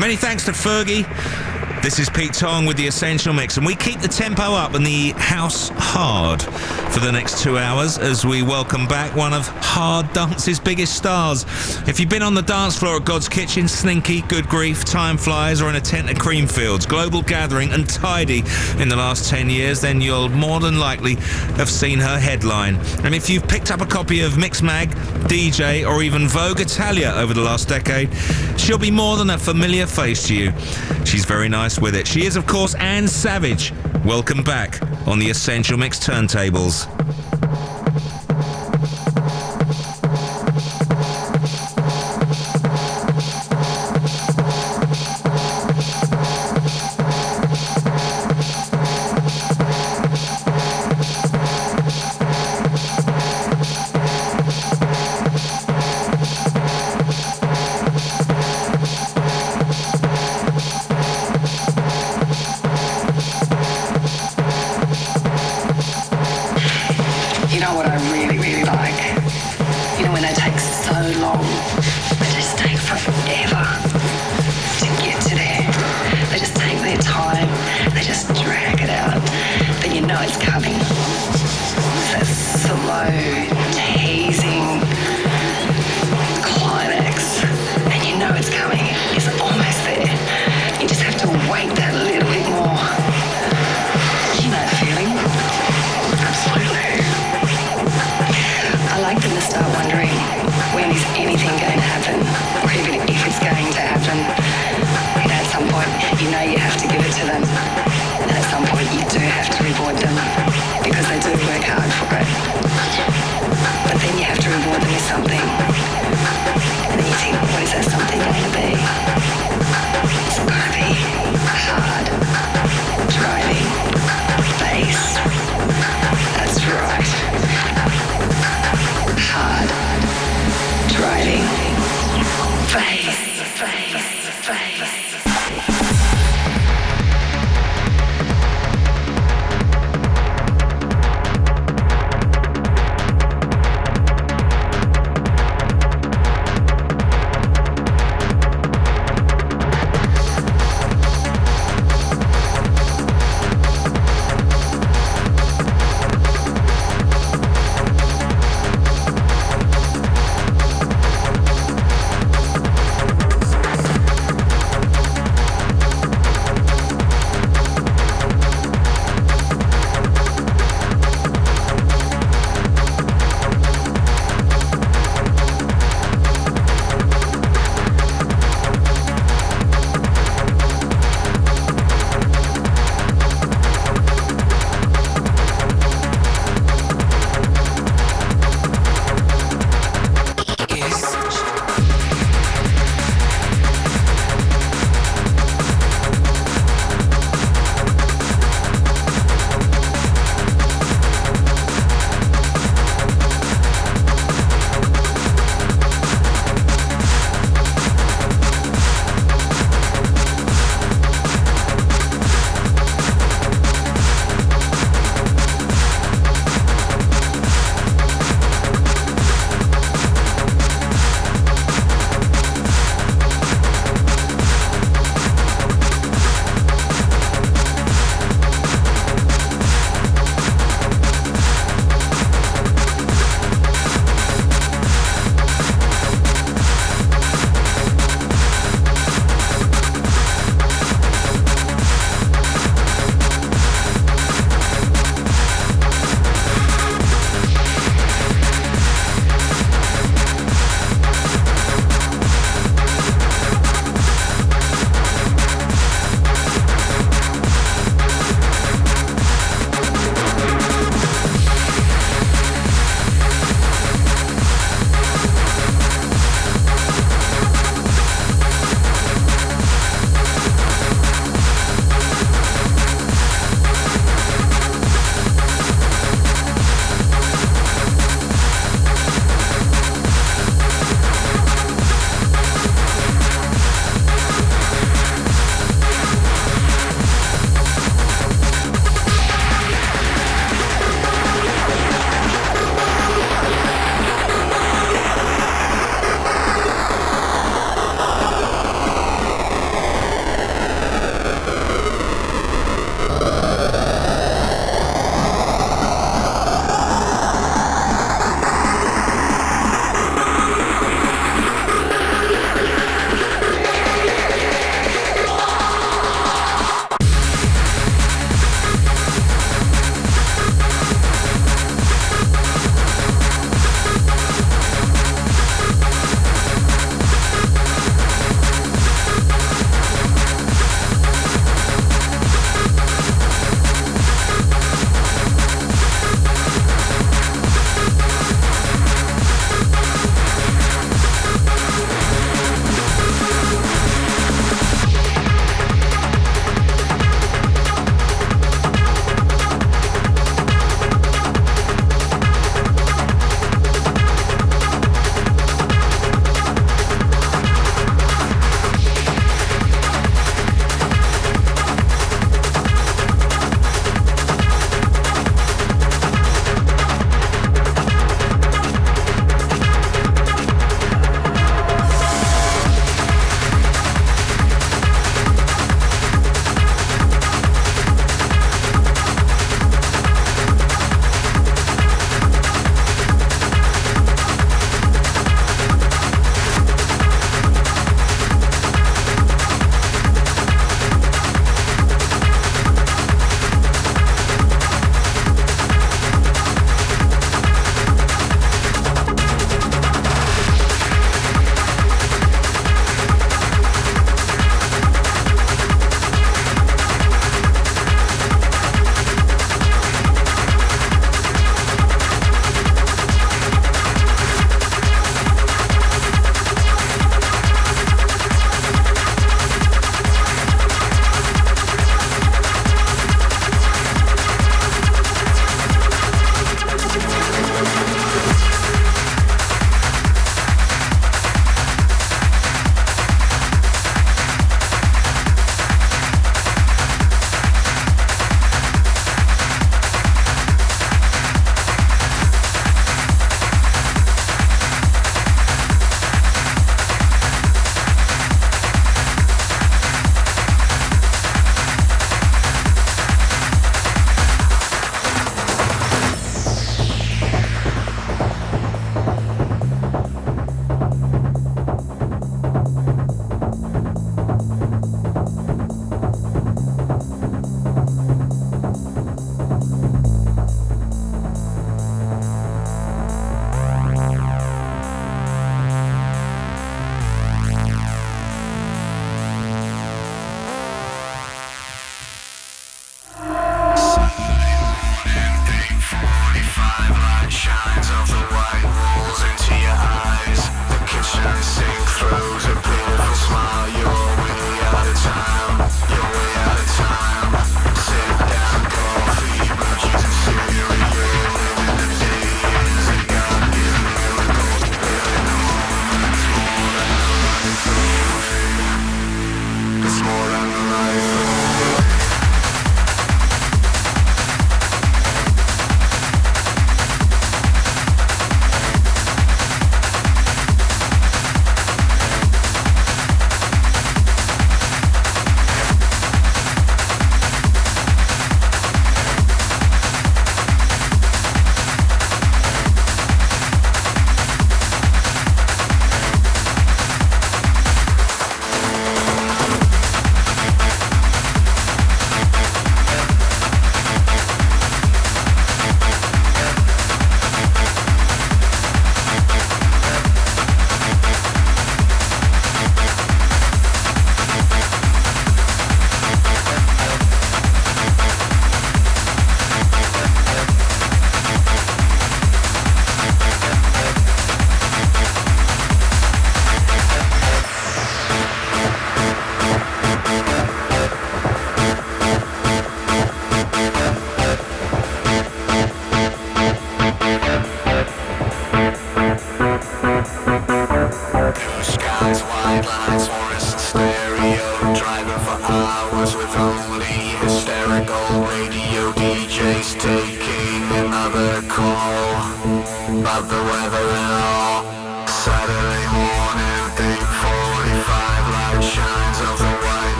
Many thanks to Fergie. This is Pete Tong with the Essential Mix, and we keep the tempo up and the house hard for the next two hours as we welcome back one of hard dance's biggest stars. If you've been on the dance floor at God's Kitchen, Slinky, Good Grief, Time Flies, or in a tent at Creamfields, Global Gathering, and Tidy in the last 10 years, then you'll more than likely have seen her headline. And if you've picked up a copy of Mixmag, DJ, or even Vogue Italia over the last decade, she'll be more than a familiar face to you. She's very nice with it. She is, of course, Anne Savage. Welcome back on the Essential Mix turntables.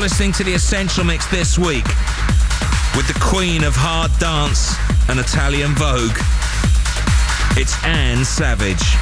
You're listening to the Essential Mix this week with the queen of hard dance and Italian Vogue. It's Anne Savage.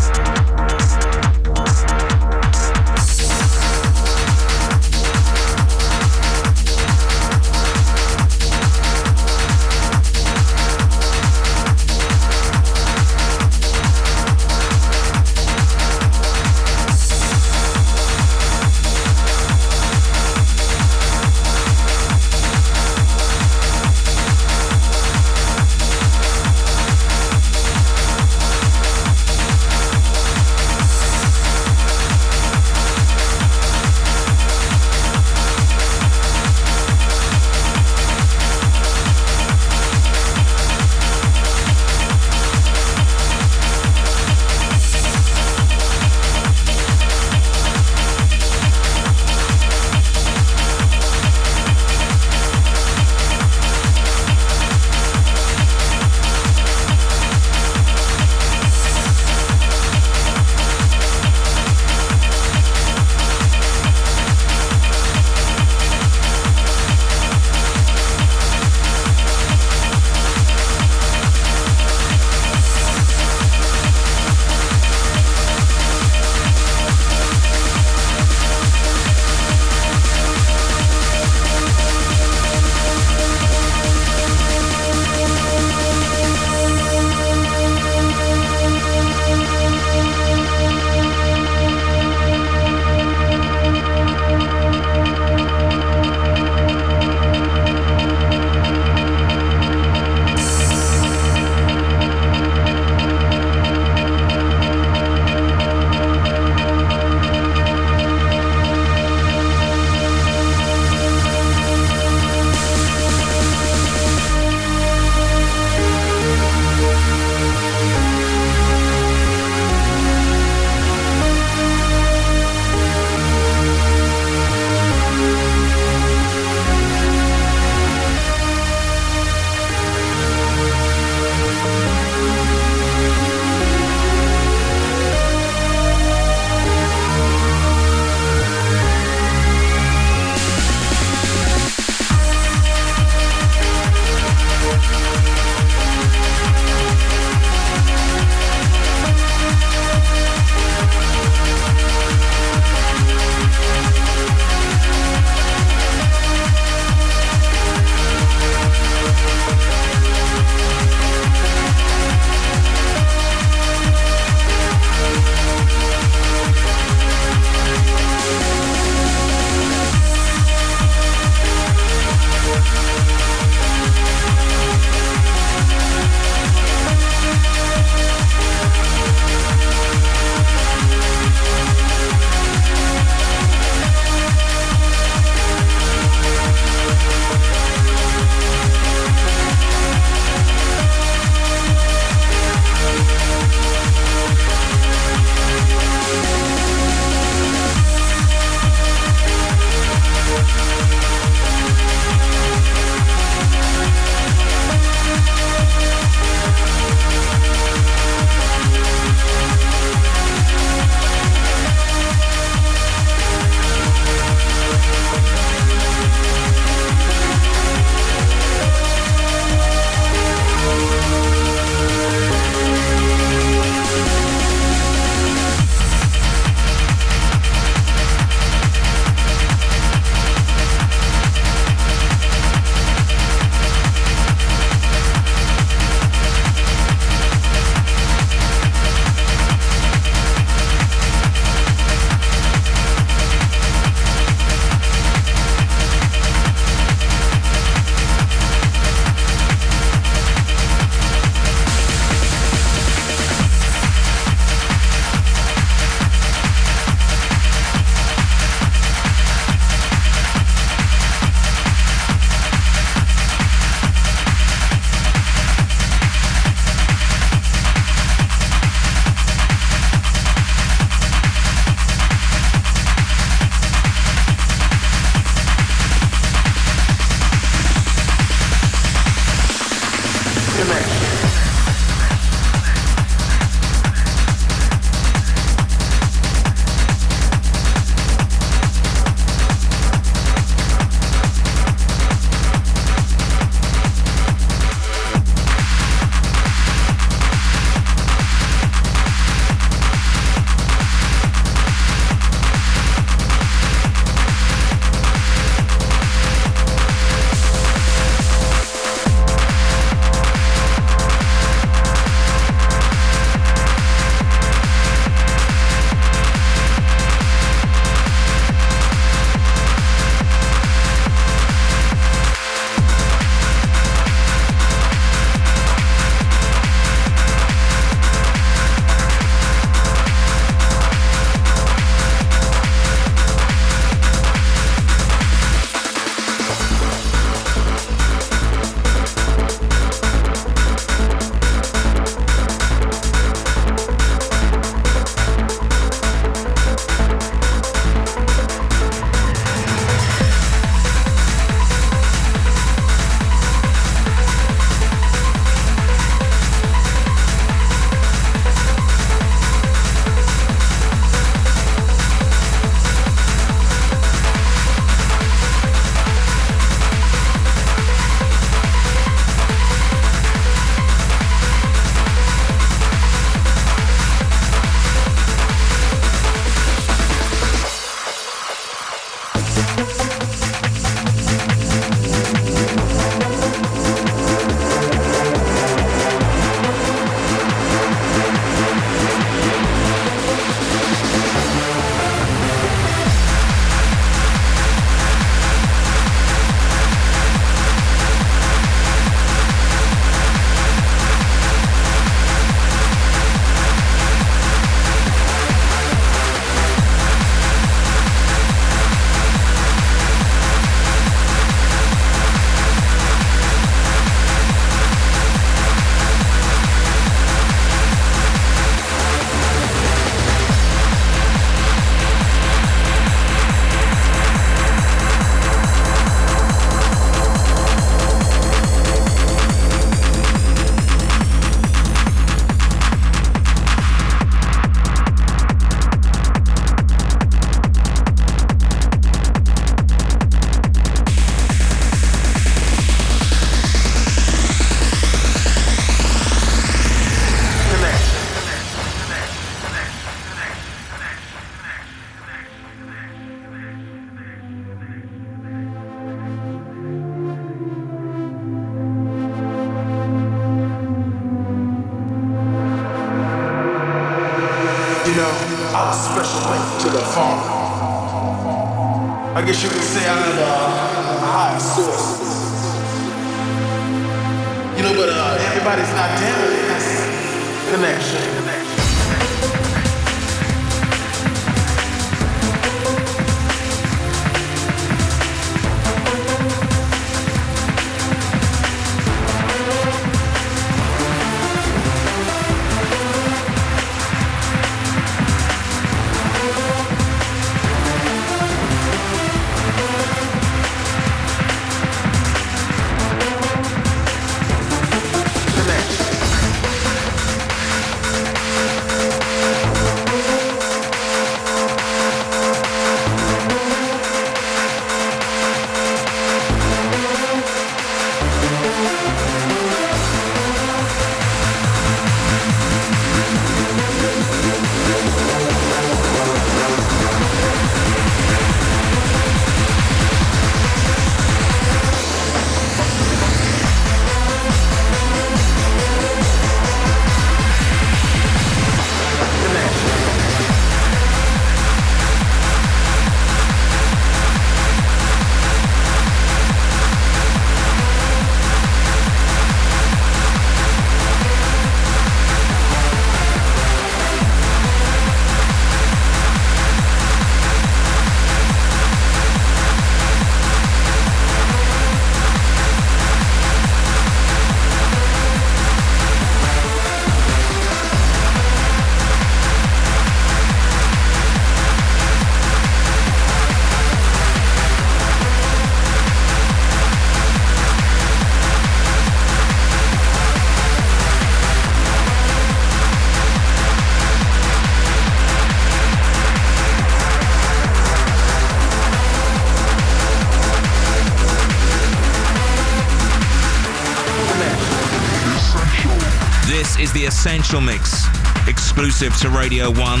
special mix exclusive to Radio 1.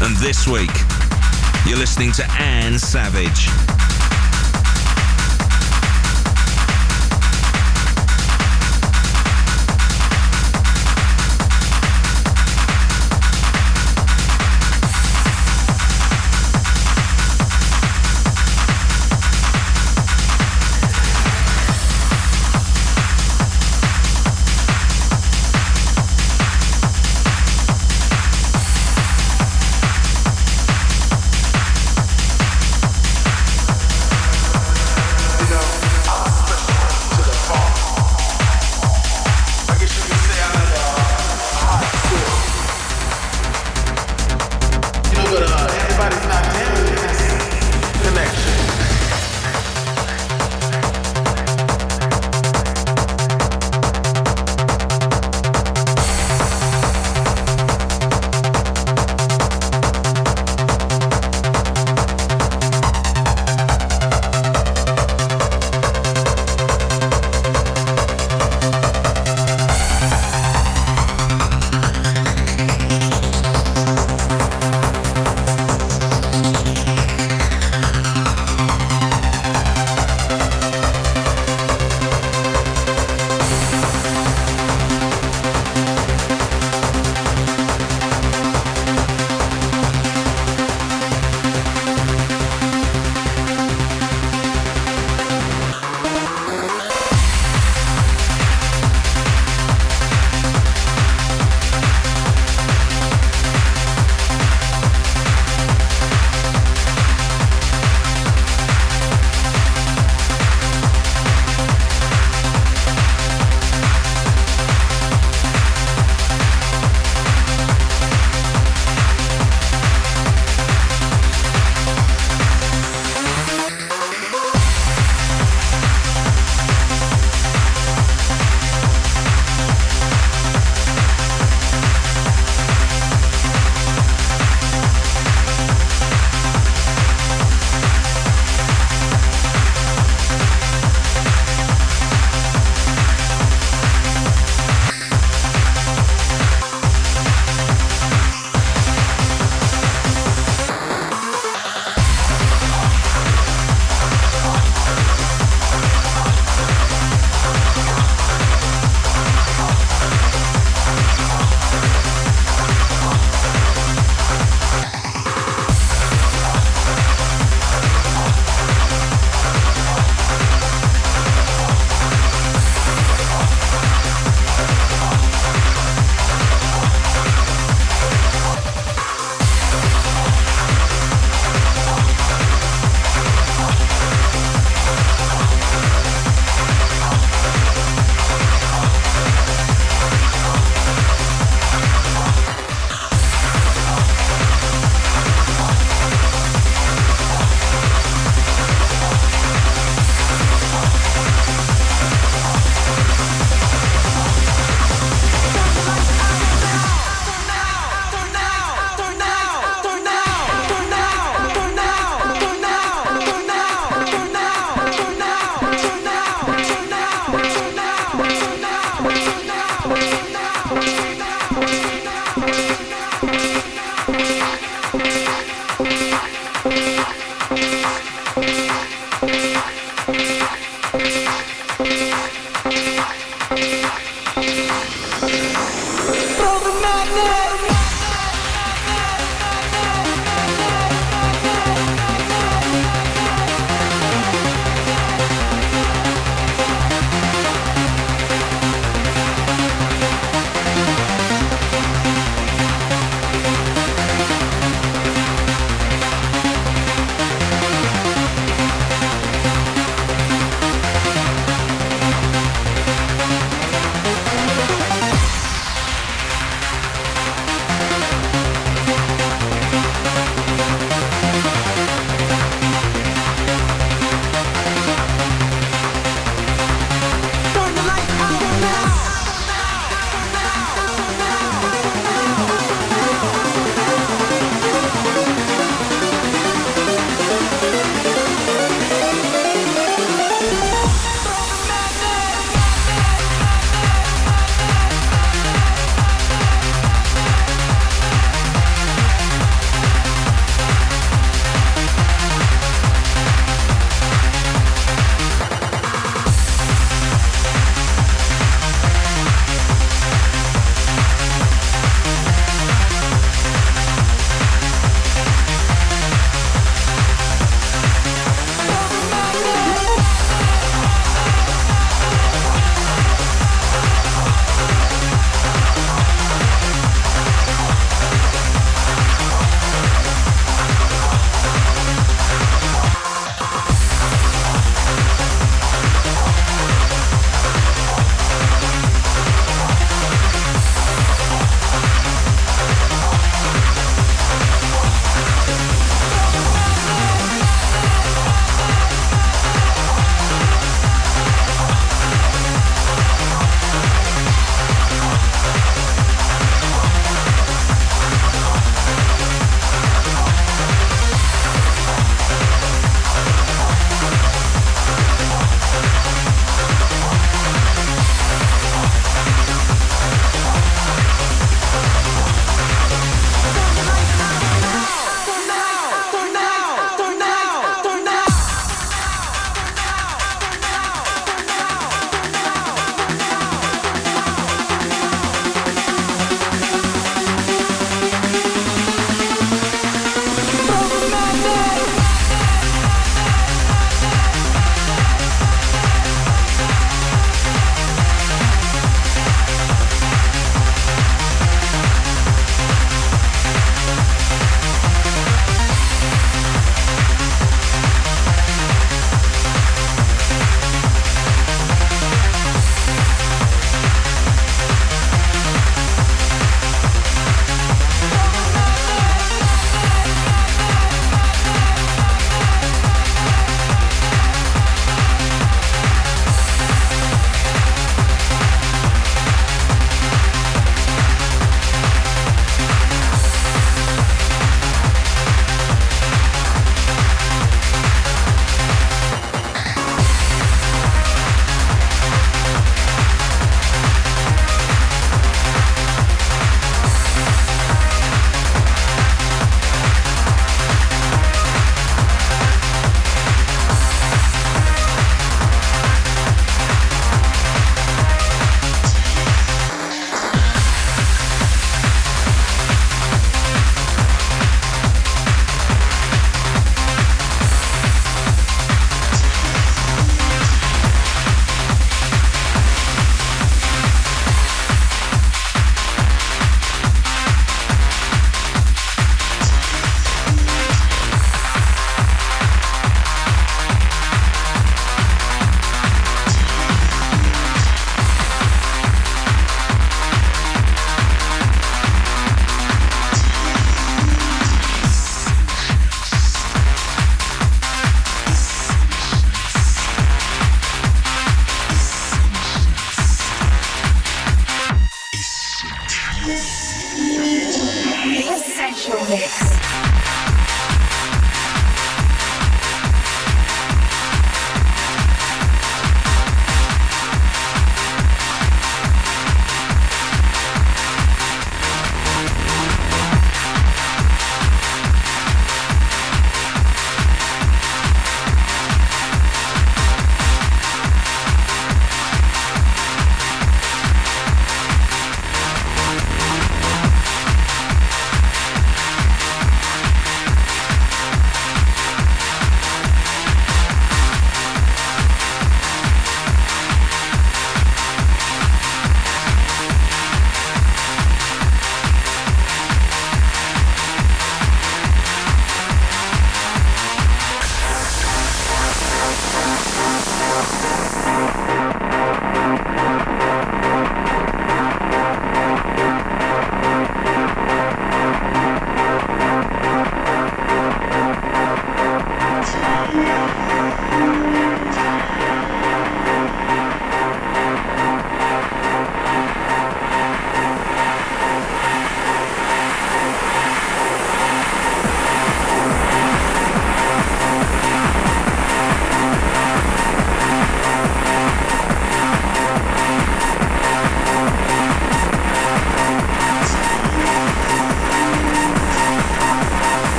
And this week, you're listening to Anne Savage.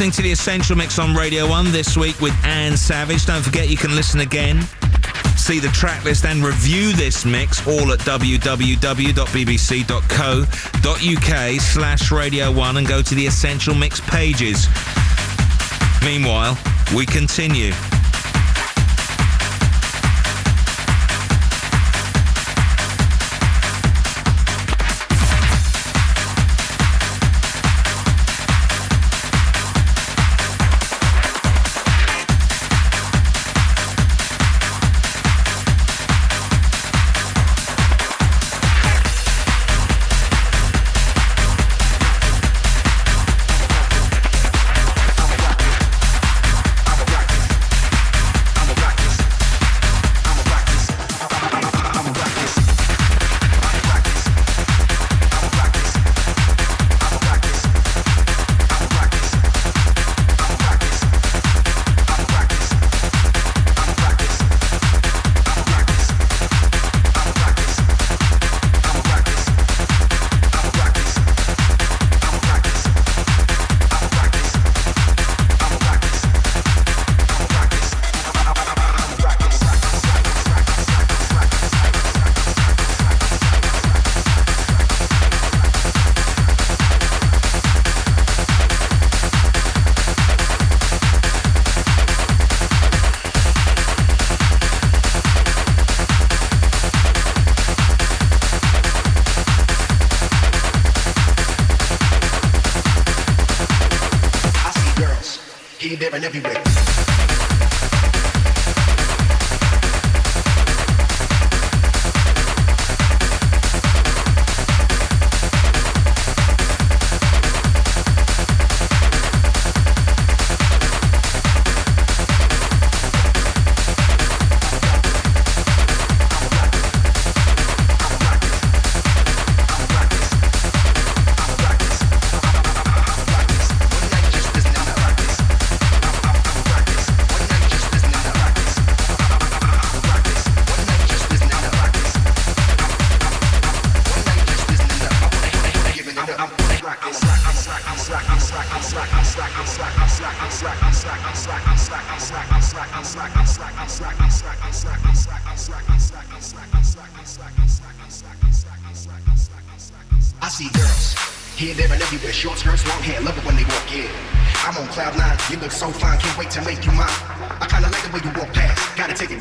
listening to The Essential Mix on Radio 1 this week with Anne Savage. Don't forget you can listen again, see the track list and review this mix all at www.bbc.co.uk slash Radio 1 and go to the Essential Mix pages. Meanwhile, we continue.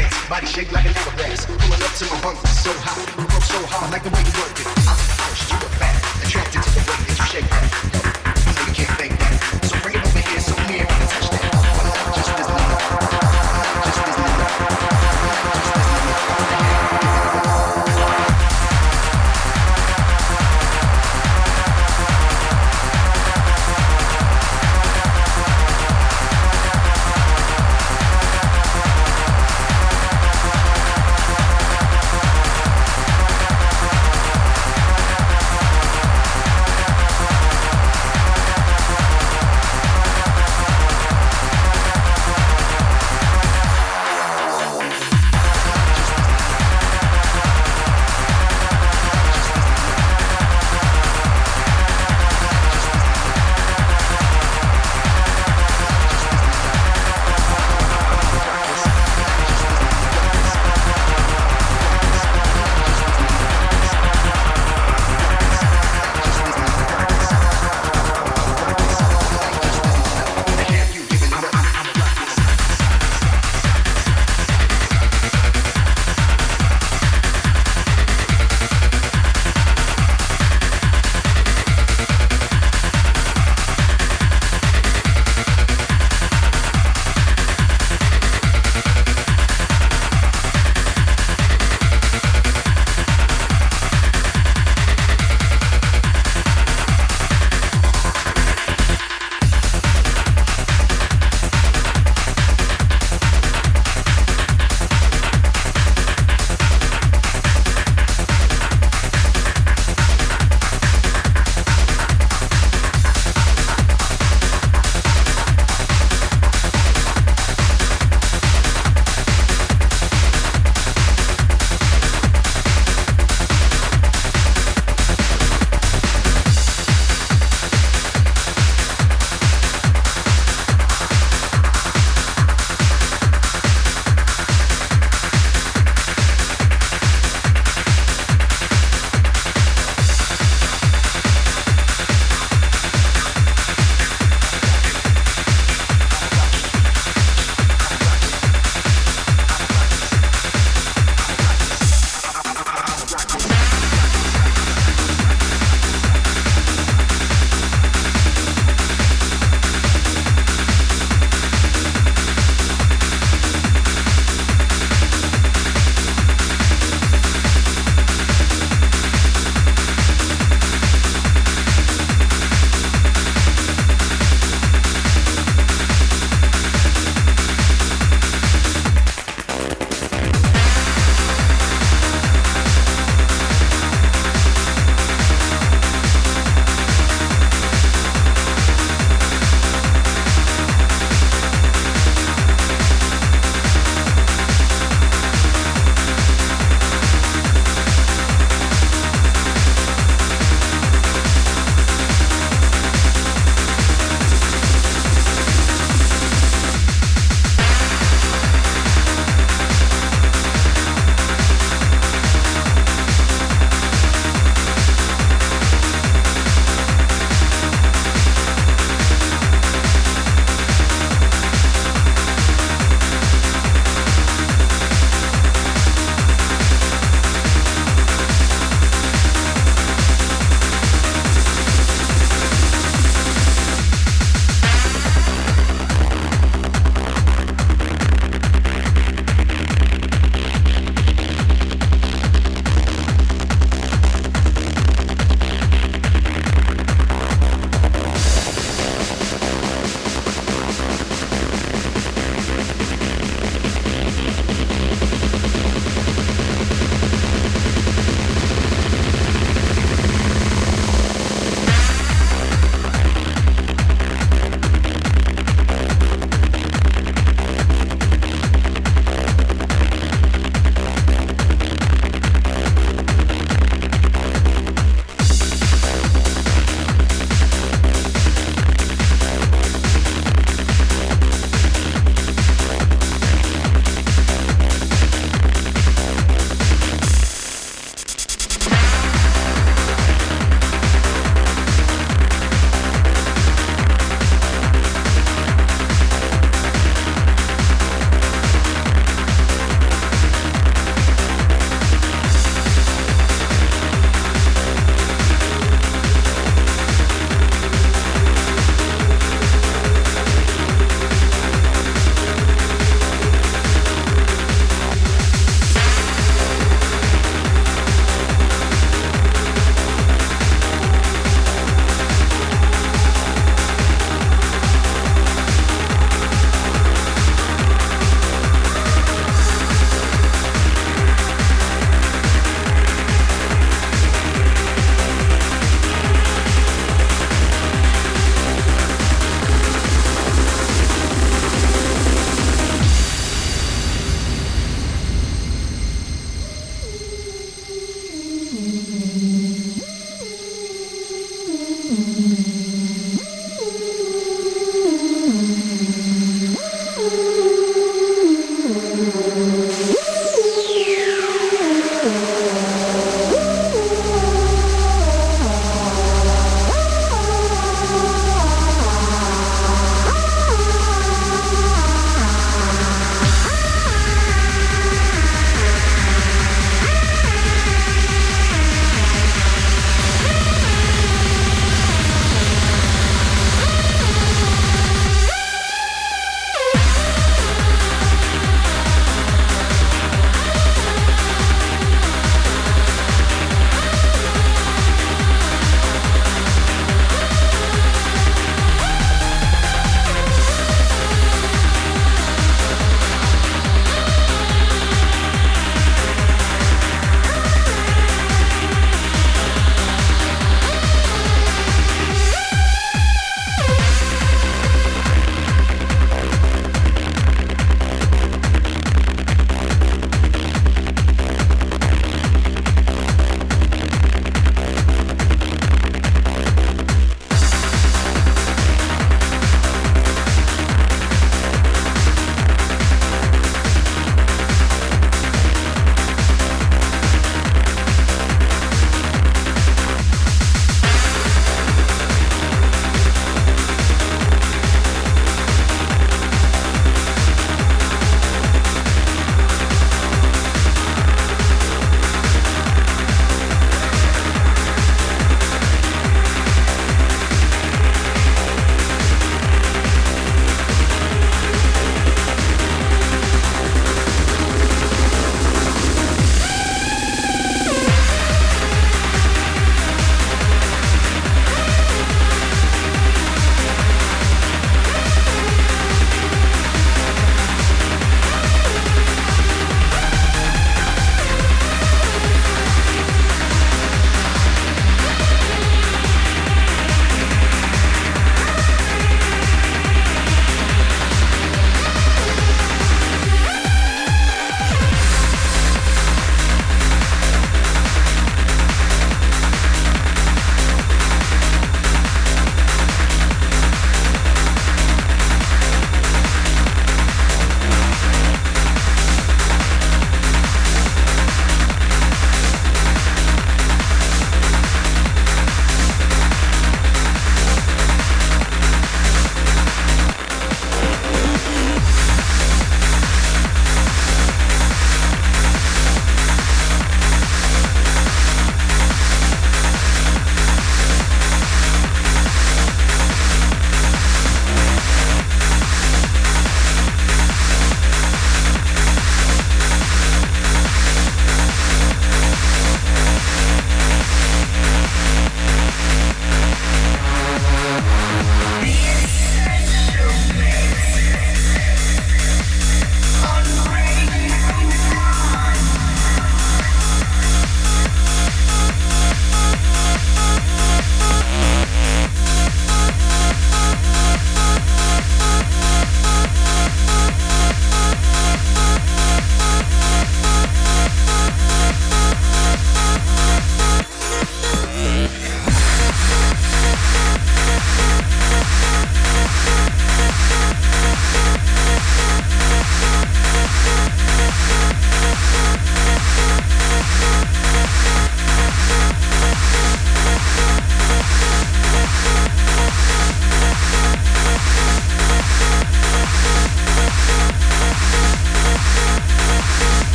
Glance, body shaped like an hourglass. Pulling up to my bunk, so hot, you work so hard, like the way you work it. I'm first, you look fat, attracted to the way that you shake that.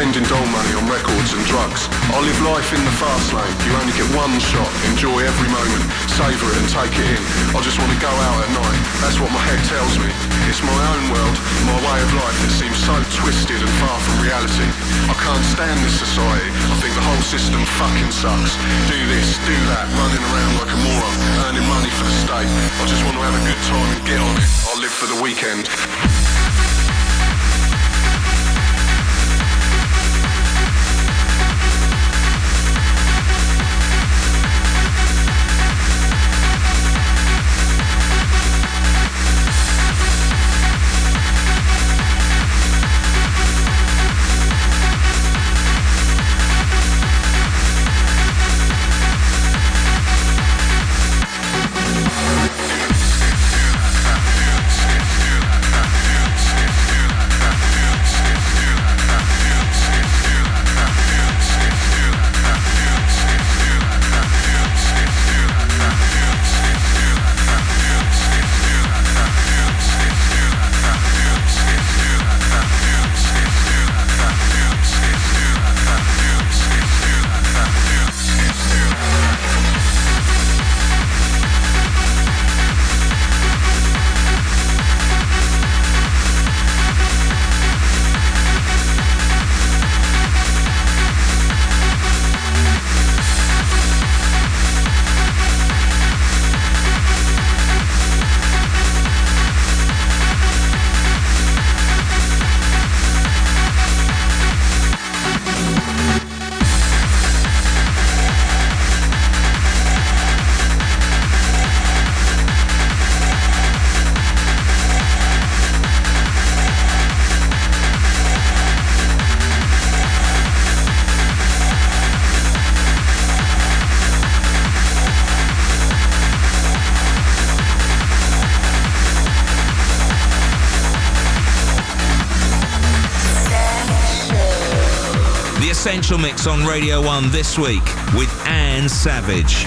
spending doll money on records and drugs. I live life in the fast lane. You only get one shot. Enjoy every moment. Savor it and take it in. I just want to go out at night. That's what my head tells me. It's my own world, my way of life that seems so twisted and far from reality. I can't stand this society. I think the whole system fucking sucks. Do this, do that, running around like a moron, earning money for the state. I just want to have a good time and get on it. I'll live for the weekend. Mix on Radio 1 this week with Anne Savage.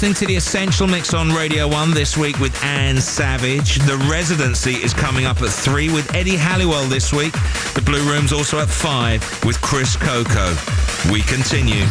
listening to the Essential Mix on Radio 1 this week with Anne Savage. The Residency is coming up at 3 with Eddie Halliwell this week. The Blue Room's also at 5 with Chris Coco. We continue.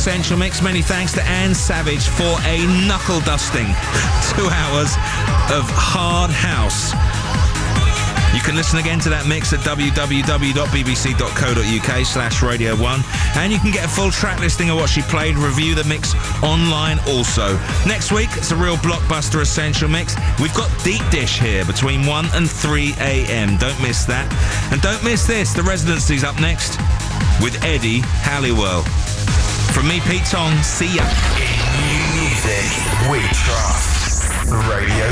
Essential Mix. Many thanks to Anne Savage for a knuckle dusting two hours of hard house. You can listen again to that mix at www.bbc.co.uk slash Radio 1 and you can get a full track listing of what she played, review the mix online also. Next week, it's a real blockbuster essential mix. We've got Deep Dish here between 1 and 3 a.m. Don't miss that. And don't miss this, the residency's up next with Eddie Halliwell. From me, Pete Tong, see ya. New music we trust. Radio